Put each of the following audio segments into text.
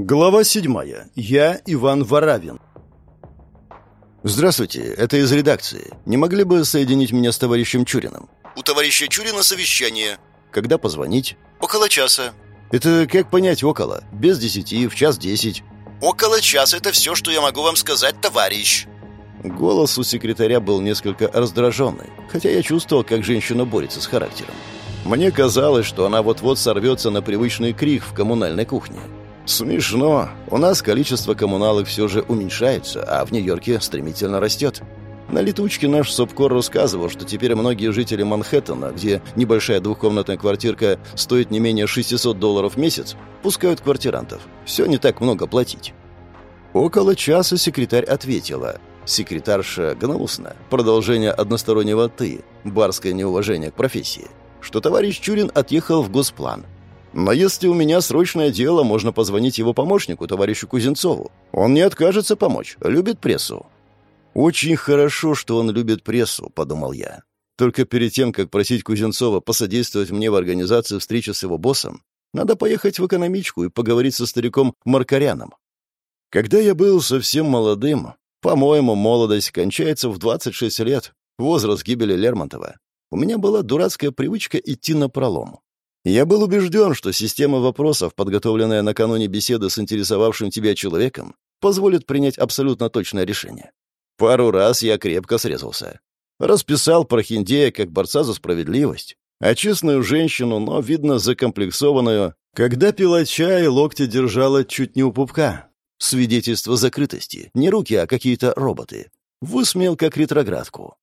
Глава седьмая. Я Иван Варавин. Здравствуйте, это из редакции. Не могли бы соединить меня с товарищем Чуриным? У товарища Чурина совещание. Когда позвонить? Около часа. Это как понять около? Без десяти, в час десять. Около часа это все, что я могу вам сказать, товарищ. Голос у секретаря был несколько раздраженный, хотя я чувствовал, как женщина борется с характером. Мне казалось, что она вот-вот сорвется на привычный крик в коммунальной кухне. Смешно. У нас количество коммуналок все же уменьшается, а в Нью-Йорке стремительно растет. На летучке наш СОПКОР рассказывал, что теперь многие жители Манхэттена, где небольшая двухкомнатная квартирка стоит не менее 600 долларов в месяц, пускают квартирантов. Все не так много платить. Около часа секретарь ответила. Секретарша гнусна. Продолжение одностороннего «ты», барское неуважение к профессии. Что товарищ Чурин отъехал в Госплан – но если у меня срочное дело, можно позвонить его помощнику, товарищу Кузенцову. Он не откажется помочь, любит прессу». «Очень хорошо, что он любит прессу», — подумал я. Только перед тем, как просить Кузенцова посодействовать мне в организации встречи с его боссом, надо поехать в экономичку и поговорить со стариком Маркаряном. Когда я был совсем молодым, по-моему, молодость кончается в 26 лет, возраст гибели Лермонтова, у меня была дурацкая привычка идти на пролом. Я был убежден, что система вопросов, подготовленная накануне беседы с интересовавшим тебя человеком, позволит принять абсолютно точное решение. Пару раз я крепко срезался. Расписал Прохиндея как борца за справедливость, а честную женщину, но, видно, закомплексованную, когда пила чай, локти держала чуть не у пупка. Свидетельство закрытости, не руки, а какие-то роботы. Высмеял как ретроградку.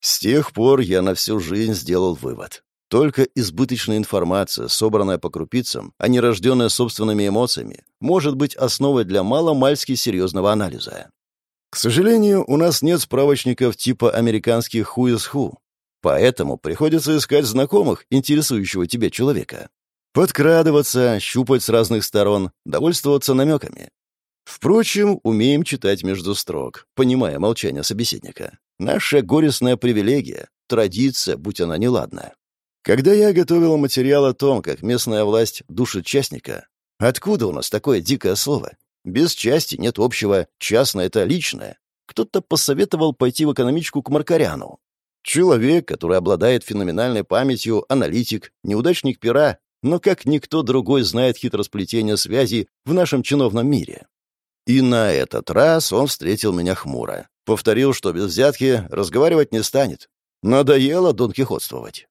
С тех пор я на всю жизнь сделал вывод. Только избыточная информация, собранная по крупицам, а не рожденная собственными эмоциями, может быть основой для маломальски серьезного анализа. К сожалению, у нас нет справочников типа американских «Who is who», поэтому приходится искать знакомых, интересующего тебя человека. Подкрадываться, щупать с разных сторон, довольствоваться намеками. Впрочем, умеем читать между строк, понимая молчание собеседника. Наша горестная привилегия, традиция, будь она неладная. Когда я готовил материал о том, как местная власть душит частника, откуда у нас такое дикое слово? Без части нет общего, частное — это личное. Кто-то посоветовал пойти в экономичку к Маркаряну. Человек, который обладает феноменальной памятью, аналитик, неудачник пера, но как никто другой знает хитросплетение связей в нашем чиновном мире. И на этот раз он встретил меня хмуро. Повторил, что без взятки разговаривать не станет. Надоело донкихотствовать.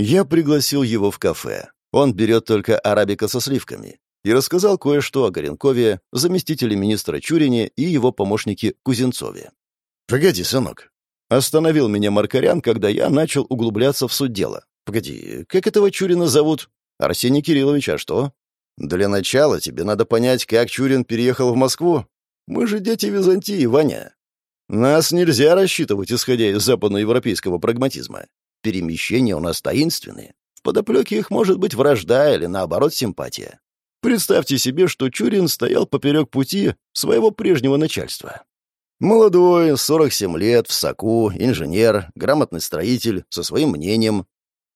Я пригласил его в кафе. Он берет только арабика со сливками. И рассказал кое-что о Горенкове, заместителе министра Чурине и его помощнике Кузенцове. «Погоди, сынок». Остановил меня Маркарян, когда я начал углубляться в суть дела. «Погоди, как этого Чурина зовут?» «Арсений Кириллович, а что?» «Для начала тебе надо понять, как Чурин переехал в Москву. Мы же дети Византии, Ваня. Нас нельзя рассчитывать, исходя из западноевропейского прагматизма. Перемещения у нас таинственные. В подоплеке их может быть вражда или, наоборот, симпатия. Представьте себе, что Чурин стоял поперек пути своего прежнего начальства. Молодой, 47 лет, в соку, инженер, грамотный строитель, со своим мнением.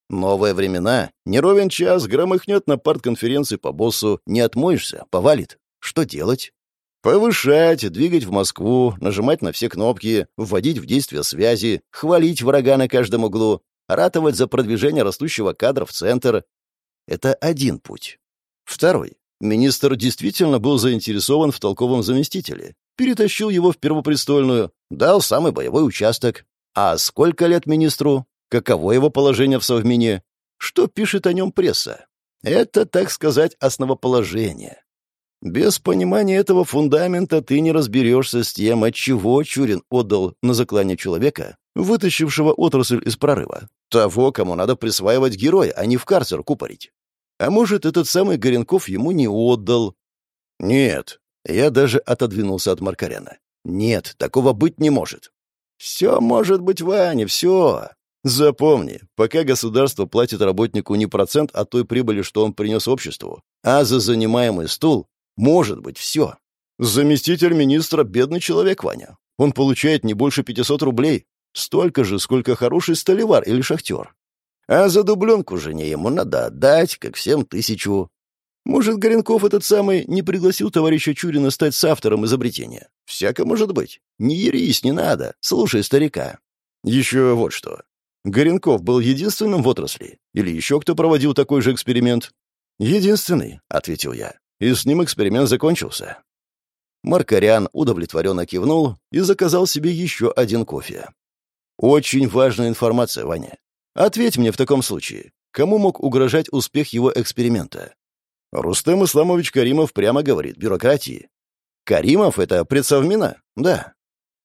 Новые времена, не ровен час, громыхнет на партконференции по боссу, не отмоешься, повалит. Что делать? Повышать, двигать в Москву, нажимать на все кнопки, вводить в действие связи, хвалить врага на каждом углу, ратовать за продвижение растущего кадра в центр. Это один путь. Второй. Министр действительно был заинтересован в толковом заместителе. Перетащил его в Первопрестольную, дал самый боевой участок. А сколько лет министру? Каково его положение в Совмине? Что пишет о нем пресса? Это, так сказать, основоположение. Без понимания этого фундамента ты не разберешься с тем, от чего Чурин отдал на заклание человека, вытащившего отрасль из прорыва. Того, кому надо присваивать героя, а не в карцер купорить. А может, этот самый Горенков ему не отдал? Нет. Я даже отодвинулся от Маркаряна. Нет, такого быть не может. Все может быть, Ваня, все. Запомни, пока государство платит работнику не процент от той прибыли, что он принес обществу, а за занимаемый стул, может быть все. Заместитель министра — бедный человек, Ваня. Он получает не больше 500 рублей. Столько же, сколько хороший столевар или шахтер. А за дубленку жене ему надо отдать, как всем тысячу. Может, Горенков этот самый не пригласил товарища Чурина стать соавтором изобретения? Всяко может быть. Не ерись, не надо. Слушай старика. Еще вот что. Горенков был единственным в отрасли? Или еще кто проводил такой же эксперимент? «Единственный», — ответил я. И с ним эксперимент закончился. Маркарян удовлетворенно кивнул и заказал себе еще один кофе. «Очень важная информация, Ваня. Ответь мне в таком случае, кому мог угрожать успех его эксперимента?» Рустем Исламович Каримов прямо говорит бюрократии. «Каримов — это предсовмина?» «Да».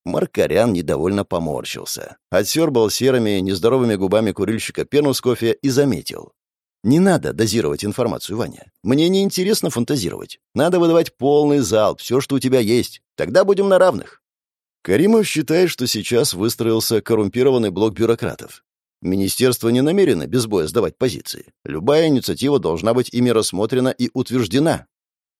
Маркарян недовольно поморщился, отсербал серыми, нездоровыми губами курильщика пену с кофе и заметил. «Не надо дозировать информацию, Ваня. Мне не интересно фантазировать. Надо выдавать полный залп, все, что у тебя есть. Тогда будем на равных». Каримов считает, что сейчас выстроился коррумпированный блок бюрократов. Министерство не намерено без боя сдавать позиции. Любая инициатива должна быть ими рассмотрена и утверждена.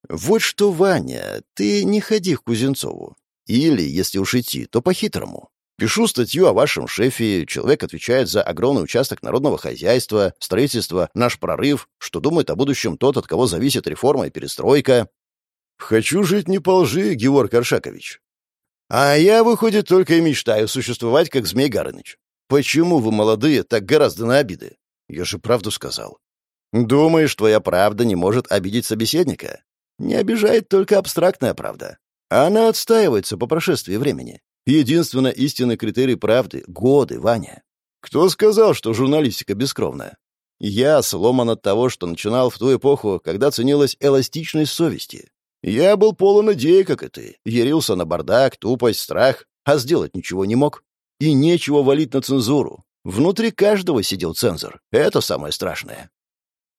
Вот что, Ваня, ты не ходи к Кузенцову. Или, если уж идти, то по-хитрому. Пишу статью о вашем шефе, человек отвечает за огромный участок народного хозяйства, строительство «Наш прорыв», что думает о будущем тот, от кого зависит реформа и перестройка. Хочу жить не по лжи, Георг Аршакович. А я, выходит, только и мечтаю существовать, как Змей Горыныч. Почему вы, молодые, так гораздо на обиды? Я же правду сказал. Думаешь, твоя правда не может обидеть собеседника? Не обижает только абстрактная правда. Она отстаивается по прошествии времени. Единственный истинный критерий правды — годы, Ваня. Кто сказал, что журналистика бескровная? Я сломан от того, что начинал в ту эпоху, когда ценилась эластичность совести. Я был полон идей, как и ты. Ярился на бардак, тупость, страх, а сделать ничего не мог. И нечего валить на цензуру. Внутри каждого сидел цензор. Это самое страшное.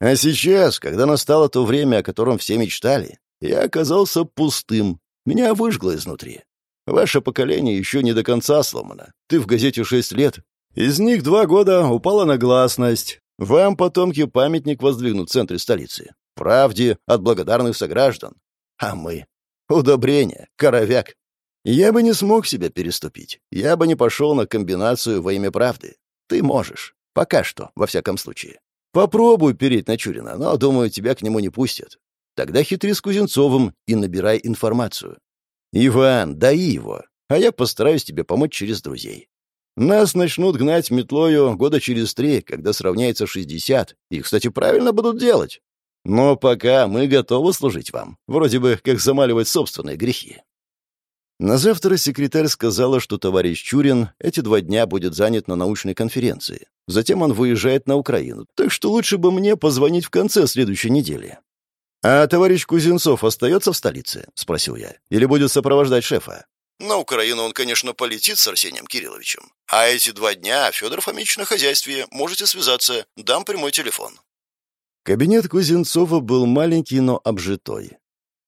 А сейчас, когда настало то время, о котором все мечтали, я оказался пустым. Меня выжгло изнутри. Ваше поколение еще не до конца сломано. Ты в газете шесть лет. Из них два года упала на гласность. Вам, потомки, памятник воздвигнут в центре столицы. Правде от благодарных сограждан. А мы? Удобрение, коровяк. Я бы не смог себя переступить. Я бы не пошел на комбинацию во имя правды. Ты можешь. Пока что, во всяком случае. Попробуй переть на Чурина, но, думаю, тебя к нему не пустят. Тогда хитри с Кузнецовым и набирай информацию. «Иван, дай его, а я постараюсь тебе помочь через друзей. Нас начнут гнать метлою года через три, когда сравняется шестьдесят, и, кстати, правильно будут делать. Но пока мы готовы служить вам, вроде бы как замаливать собственные грехи». На завтра секретарь сказала, что товарищ Чурин эти два дня будет занят на научной конференции. Затем он выезжает на Украину, так что лучше бы мне позвонить в конце следующей недели. «А товарищ Кузенцов остается в столице?» — спросил я. «Или будет сопровождать шефа?» «На Украину он, конечно, полетит с Арсением Кирилловичем. А эти два дня Федор Фомич на хозяйстве. Можете связаться. Дам прямой телефон». Кабинет Кузенцова был маленький, но обжитой.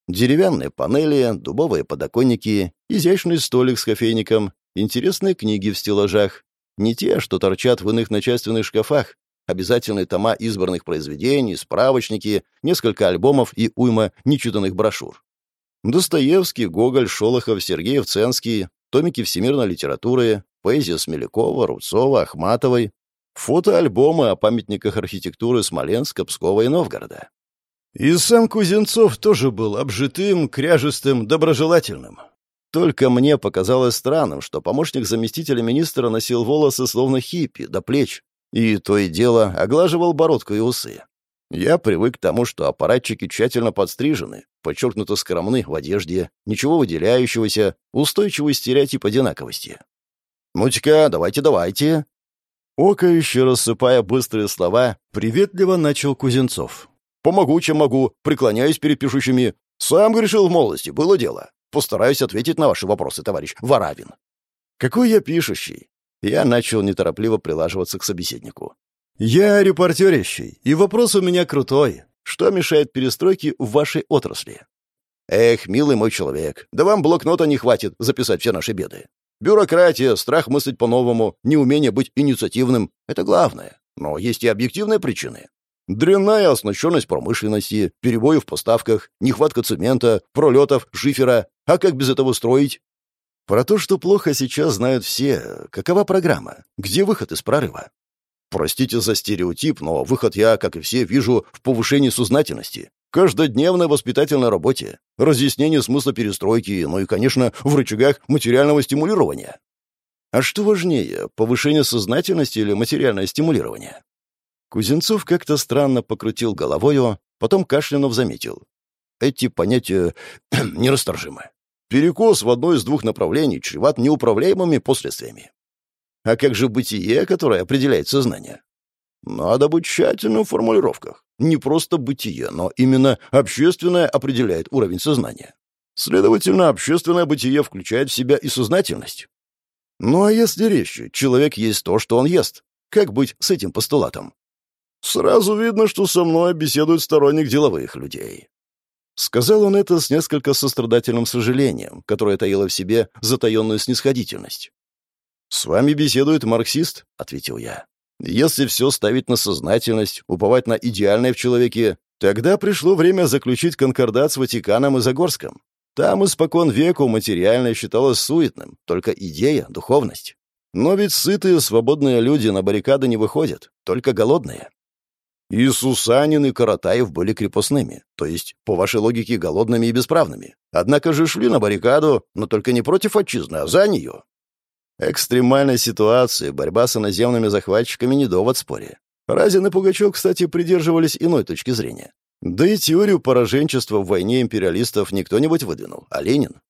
Деревянные панели, дубовые подоконники, изящный столик с кофейником, интересные книги в стеллажах. Не те, что торчат в иных начальственных шкафах, обязательные тома избранных произведений, справочники, несколько альбомов и уйма нечитанных брошюр. Достоевский, Гоголь, Шолохов, Сергеев, Ценский, томики всемирной литературы, поэзия Смелякова, Рубцова, Ахматовой, фотоальбомы о памятниках архитектуры Смоленска, Пскова и Новгорода. И сам Кузенцов тоже был обжитым, кряжестым, доброжелательным. Только мне показалось странным, что помощник заместителя министра носил волосы словно хиппи, до плеч, и то и дело оглаживал бородку и усы. Я привык к тому, что аппаратчики тщательно подстрижены, подчеркнуто скромны в одежде, ничего выделяющегося, устойчивый стереотип одинаковости. «Ну-тика, давайте-давайте!» Окающе рассыпая быстрые слова, приветливо начал Кузенцов. «Помогу, чем могу, преклоняюсь перед пишущими. Сам грешил в молодости, было дело. Постараюсь ответить на ваши вопросы, товарищ Варавин». «Какой я пишущий? Я начал неторопливо прилаживаться к собеседнику. «Я репортерящий, и вопрос у меня крутой. Что мешает перестройке в вашей отрасли?» «Эх, милый мой человек, да вам блокнота не хватит записать все наши беды. Бюрократия, страх мыслить по-новому, неумение быть инициативным — это главное. Но есть и объективные причины. Дрянная оснащенность промышленности, перебои в поставках, нехватка цемента, пролетов, шифера. А как без этого строить? Про то, что плохо сейчас знают все. Какова программа? Где выход из прорыва? Простите за стереотип, но выход я, как и все, вижу в повышении сознательности. Каждодневной воспитательной работе, разъяснении смысла перестройки, ну и, конечно, в рычагах материального стимулирования. А что важнее, повышение сознательности или материальное стимулирование? Кузнецов как-то странно покрутил головою, потом кашлянув заметил. Эти понятия нерасторжимы. Перекос в одно из двух направлений чреват неуправляемыми последствиями. А как же бытие, которое определяет сознание? Надо быть тщательным в формулировках. Не просто бытие, но именно общественное определяет уровень сознания. Следовательно, общественное бытие включает в себя и сознательность. Ну а если резче, человек есть то, что он ест. Как быть с этим постулатом? Сразу видно, что со мной беседует сторонник деловых людей. Сказал он это с несколько сострадательным сожалением, которое таило в себе затаенную снисходительность. «С вами беседует марксист», — ответил я. «Если все ставить на сознательность, уповать на идеальное в человеке, тогда пришло время заключить конкордат с Ватиканом и Загорском. Там испокон веку материальное считалось суетным, только идея, духовность. Но ведь сытые, свободные люди на баррикады не выходят, только голодные. И Сусанин, и Каратаев были крепостными, то есть, по вашей логике, голодными и бесправными. Однако же шли на баррикаду, но только не против отчизны, а за нее. Экстремальная ситуация, борьба с иноземными захватчиками не довод споре. Разин и Пугачев, кстати, придерживались иной точки зрения. Да и теорию пораженчества в войне империалистов никто нибудь выдвинул, а Ленин.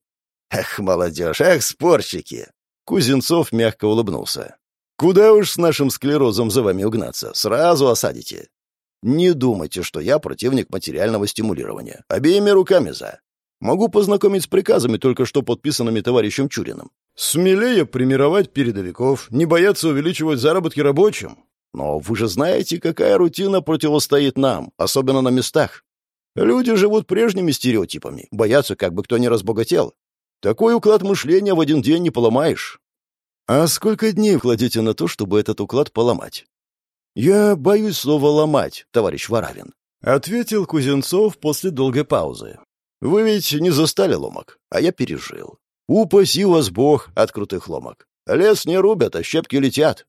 «Эх, молодежь, эх, спорщики!» Кузенцов мягко улыбнулся. «Куда уж с нашим склерозом за вами угнаться? Сразу осадите. Не думайте, что я противник материального стимулирования. Обеими руками за. Могу познакомить с приказами, только что подписанными товарищем Чуриным. Смелее примировать передовиков, не бояться увеличивать заработки рабочим. Но вы же знаете, какая рутина противостоит нам, особенно на местах. Люди живут прежними стереотипами, боятся, как бы кто ни разбогател. Такой уклад мышления в один день не поломаешь. А сколько дней вкладите на то, чтобы этот уклад поломать? «Я боюсь слова «ломать», товарищ Варавин», — ответил Кузенцов после долгой паузы. «Вы ведь не застали ломок, а я пережил. Упаси вас Бог от крутых ломок. Лес не рубят, а щепки летят.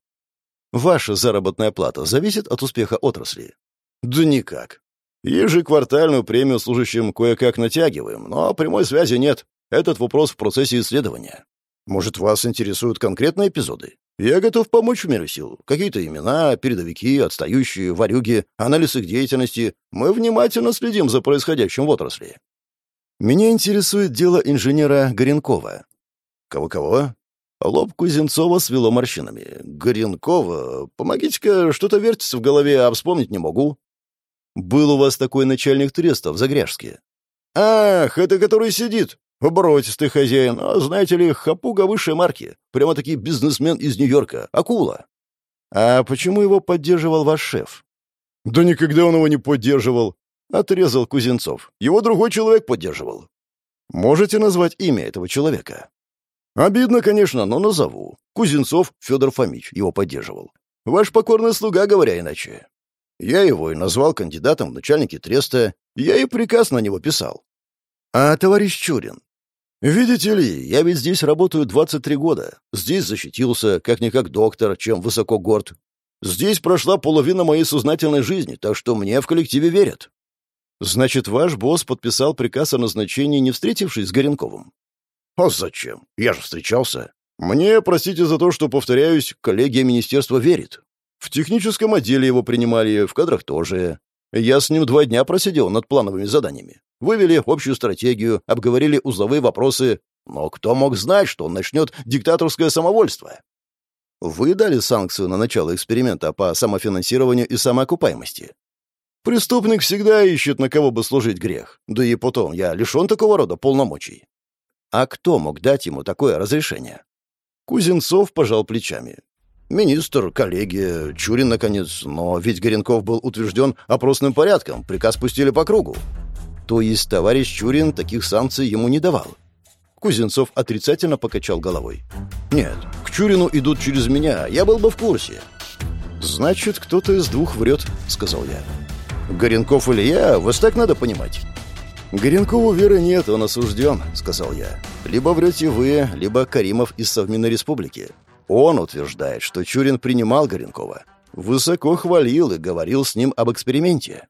Ваша заработная плата зависит от успеха отрасли?» «Да никак. Ежеквартальную премию служащим кое-как натягиваем, но прямой связи нет. Этот вопрос в процессе исследования. Может, вас интересуют конкретные эпизоды? Я готов помочь в меру сил. Какие-то имена, передовики, отстающие, варюги, анализ их деятельности. Мы внимательно следим за происходящим в отрасли. Меня интересует дело инженера Горенкова. Кого-кого? Лоб Кузенцова свело морщинами. Горенкова? Помогите-ка, что-то вертится в голове, а вспомнить не могу. Был у вас такой начальник треста в Загряжске. Ах, это который сидит. Оборотистый хозяин, а знаете ли, хапуга высшей марки. Прямо-таки бизнесмен из Нью-Йорка. Акула. А почему его поддерживал ваш шеф? Да никогда он его не поддерживал. Отрезал Кузенцов. Его другой человек поддерживал. Можете назвать имя этого человека? Обидно, конечно, но назову. Кузенцов Федор Фомич его поддерживал. Ваш покорный слуга, говоря иначе. Я его и назвал кандидатом в начальники треста, я и приказ на него писал. А товарищ Чурин? Видите ли, я ведь здесь работаю 23 года. Здесь защитился, как-никак доктор, чем высоко горд. Здесь прошла половина моей сознательной жизни, так что мне в коллективе верят. Значит, ваш босс подписал приказ о назначении, не встретившись с Горенковым? А зачем? Я же встречался. Мне, простите за то, что, повторяюсь, коллегия министерства верит. В техническом отделе его принимали, в кадрах тоже. Я с ним два дня просидел над плановыми заданиями. Вывели общую стратегию, обговорили узловые вопросы. Но кто мог знать, что он начнет диктаторское самовольство? Вы дали санкцию на начало эксперимента по самофинансированию и самоокупаемости. Преступник всегда ищет, на кого бы служить грех. Да и потом, я лишен такого рода полномочий. А кто мог дать ему такое разрешение? Кузенцов пожал плечами. Министр, коллеги, Чурин, наконец. Но ведь Горенков был утвержден опросным порядком, приказ пустили по кругу. То есть товарищ Чурин таких санкций ему не давал. Кузенцов отрицательно покачал головой. «Нет, к Чурину идут через меня, я был бы в курсе». «Значит, кто-то из двух врет», — сказал я. «Горенков или я, вас так надо понимать». «Горенкову веры нет, он осужден», — сказал я. «Либо врете вы, либо Каримов из Совмина Республики. Он утверждает, что Чурин принимал Горенкова. Высоко хвалил и говорил с ним об эксперименте.